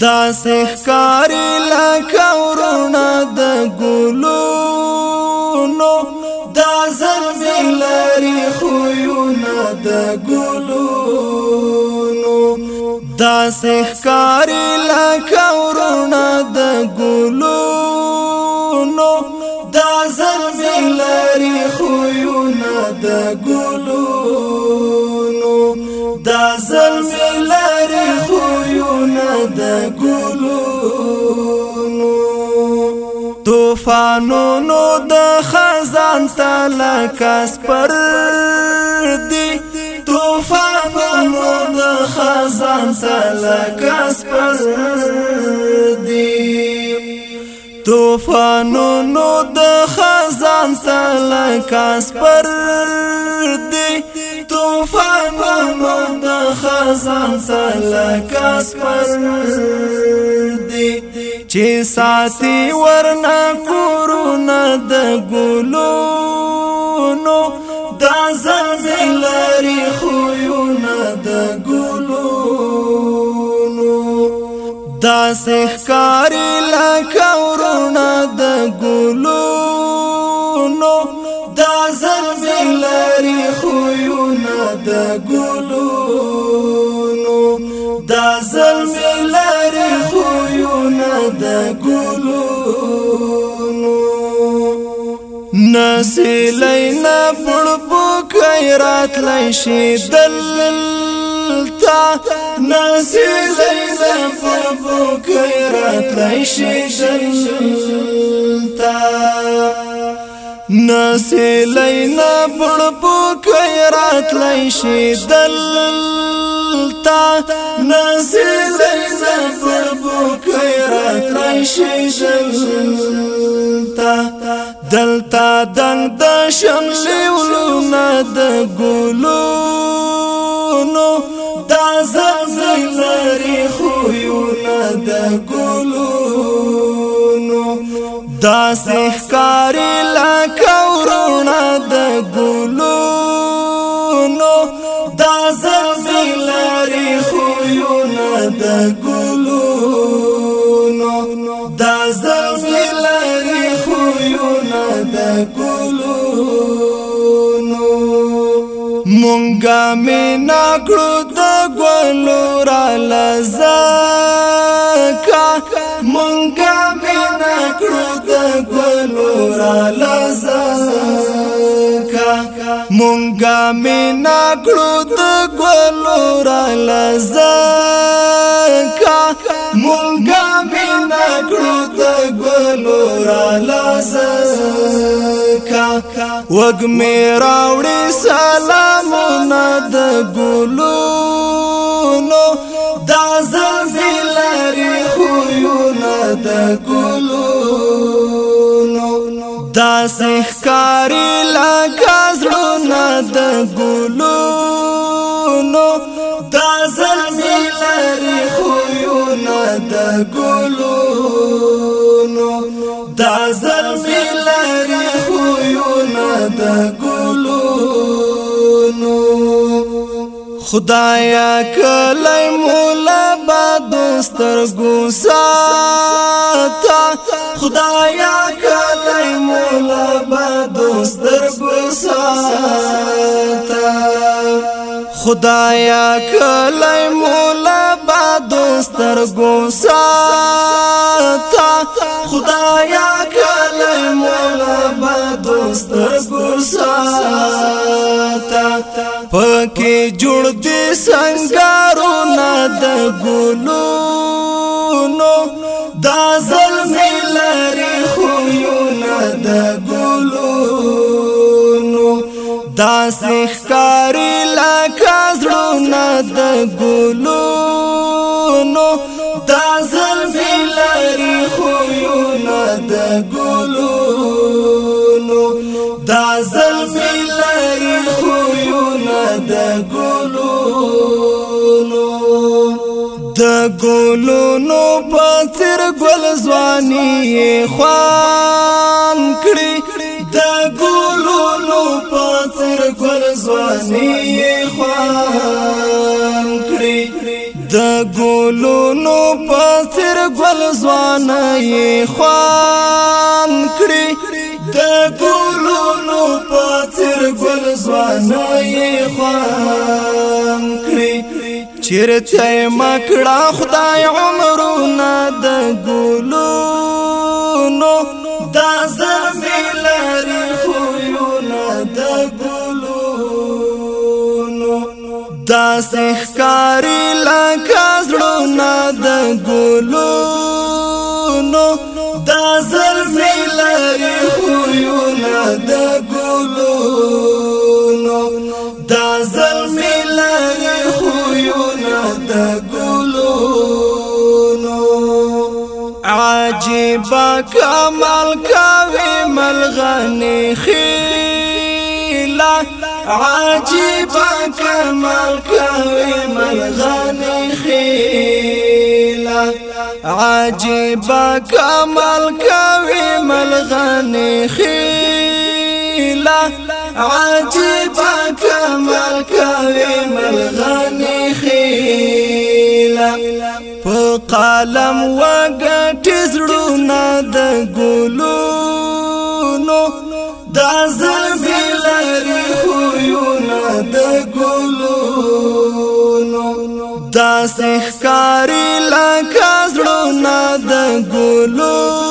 دا سخکاری لکه ورونه د ګلونو دا زلمی لري خویونه د ګلونو دا سخکاری لکه ورونه د ګلونو دا زلمی لري خویونه د ګلونو دا زلمی قانونو د خزان تل کس پر دی طوفانونو د خزان تل کس پر دی طوفانونو د خزان تل کس پر دی طوفانونو د خزان تل کس پر دی چې ساتي ورنا کورونه د ګلونو دا زملري خوونه د ګلونو دا سحکار لکه د ګلونو نسی لینا پړ پو خیرات لشي دلتا نسی لینا پړ پو خیرات لشي دلتا نسی لینا پړ پو خیرات لشي دلتا نسی لینا کيرات لشي جنتا دلتا دنګ د شملې ولونه د ګلونو دا زلزلري خو یو نه د ګلونو دا سحکاري لکه ورونه د څنګه مینا کړو د ګلو را لزکا مونږه مینا کړو د ګلو را لزکا مونږه مینا کړو د ګلو را لزکا مونږه وګ می راوړې سلامونه د ګلونو دا زلزلري خوونه د ګلونو دا سحکاري لکه زړونه د ګلونو دا زلزلري خوونه د ګلونو دا زلزلري د ګلونو خدایا کله مولا با دوستر ګوساتا خدایا کله مولا با دوستر ګوساتا خدایا کله مولا با دوستر ګوساتا خدایا کله مولا با دوستر پکې جوړ دي سنگارو نه د ګلو نو دا ظلم لري خو یو نه د ګلو نو دا سخکاری لا کازړو نه د ګلو ګلونو په سر ګل ځواني خوان کړي د ګلونو په سر ګل ځواني خوان کړي د ګلونو په سر ګل ځواني خوان کړي د ګلونو په سر ګل ځواني خوان چیرته مکړه خدای عمرونه د ګلونو دا زلزلري خوونه د ګلونو دا سحکاري لکه زړونه د ګلونو با کمال کوي ملغني خيلا عجيب کمال کوي ملغني خيلا عجيب کمال کوي ملغني خيلا عجيب کمال کوي ملغني خيلا قلم وګټې زړونه د ګلونو دا زلمي لري خویونه د ګلونو دا سحکاري لکه زړونه د ګلونو